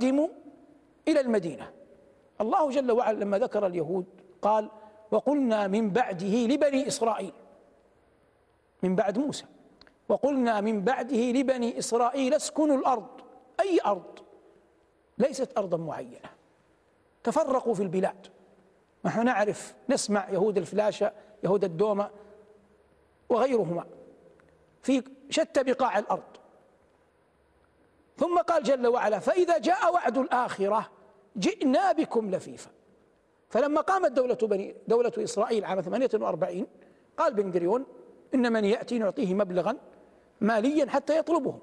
قدموا إلى المدينة. الله جل وعلا لما ذكر اليهود قال وقلنا من بعده لبني إسرائيل. من بعد موسى. وقلنا من بعده لبني إسرائيل اسكنوا الأرض. أي أرض؟ ليست أرضا معينة. تفرقوا في البلاد. نحن نعرف نسمع يهود الفلاشة يهود الدومة وغيرهما. في شتى بقاع الأرض. ثم قال جل وعلا فإذا جاء وعد الآخرة جئنا بكم لفيفا. فلما قامت دولة بني دولة إسرائيل عام 48 قال بن جريون إن من يأتي نعطيه مبلغا ماليا حتى يطلبهم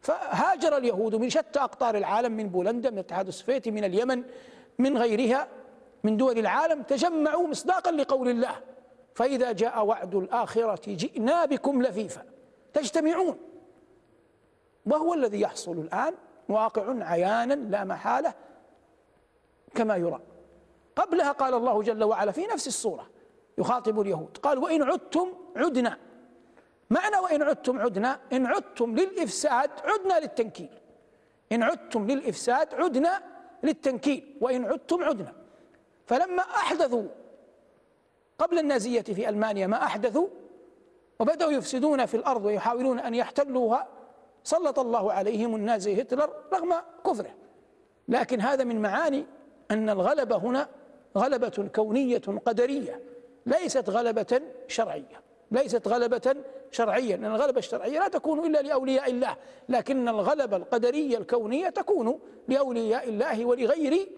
فهاجر اليهود من شتى أقطار العالم من بولندا من الاتحاد السوفيتي من اليمن من غيرها من دول العالم تجمعوا مصداقا لقول الله. فإذا جاء وعد الآخرة جئنا بكم لفيفا. تجتمعون. وهو الذي يحصل الآن واقع عيانا لا محالة كما يرى. قبلها قال الله جل وعلا في نفس الصورة يخاطب اليهود قال وإن عدتم عدنا. معنى وإن عدتم عدنا؟ إن عدتم للإفساد عدنا للتنكيل. إن عدتم للإفساد عدنا للتنكيل وإن عدتم عدنا. فلما أحدثوا قبل النازية في ألمانيا ما أحدثوا وبدأوا يفسدون في الأرض ويحاولون أن يحتلوها سلط الله عليهم النازي هتلر رغم كفره. لكن هذا من معاني أن الغلبة هنا غلبة كونية قدرية ليست غلبة شرعية ليست غلبة شرعية لأن الغلبة الشرعية لا تكون إلا لأولياء الله لكن الغلبة القدرية الكونية تكون لأولياء الله ولغير